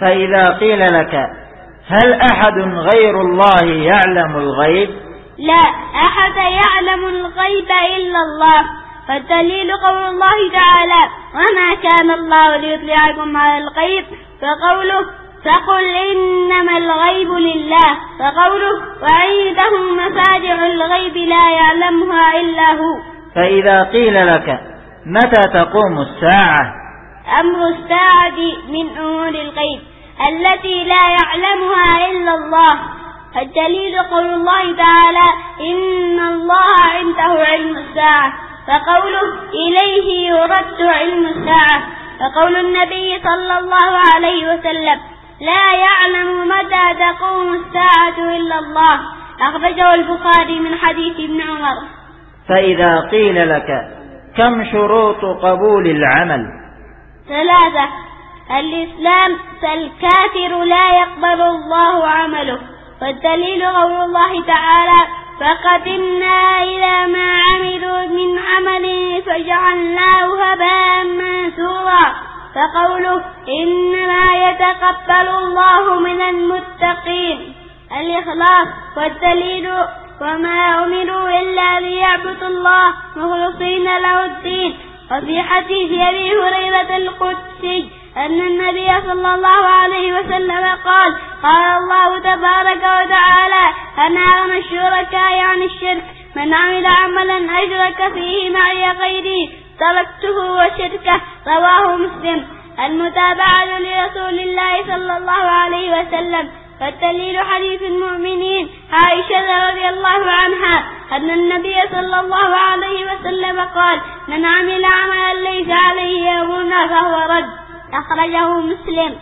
فإذا قيل لك هل أحد غير الله يعلم الغيب؟ لا أحد يعلم الغيب إلا الله فالدليل قول الله تعالى وما كان الله ليطلعكم على الغيب فقوله فقل إنما الغيب لله فقوله وعنده مفاتح الغيب لا يعلمها إلا هو فإذا قيل لك متى تقوم الساعة؟ أمر الساعة من أمور الغيب التي لا يعلمها إلا الله. فالدليل قول الله تعالى إن الله عنده علم الساعة فقوله إليه يرد علم الساعة فقول النبي صلى الله عليه وسلم لا يعلم متى تقوم الساعة إلا الله. أخرجه البخاري من حديث ابن عمر. فإذا قيل لك كم شروط قبول العمل؟ ثلاثة. الإسلام فالكافر لا يقبل الله عمله. والدليل قول الله تعالى فقدمنا إلى ما عملوا من عمل فجعلناه هباء منثورا. فقوله إنما يتقبل الله من المتقين. الإخلاص والدليل وما أمروا إلا ليعبدوا الله مخلصين له الدين. وفي حديث أبي هريرة القدسي أن النبي صلى الله عليه وسلم قال قال الله تبارك وتعالى أنا أغنى الشركاء عن الشرك من عمل عملا أشرك فيه معي غيري تركته وشركه رواه مسلم. المتابعة لرسول الله صلى الله عليه وسلم فالدليل حديث المؤمنين عائشة رضي الله عنها أن النبي صلى الله عليه وسلم قال من عمل عملا ليس عليه أمرنا فهو رد. أخرجه مسلم.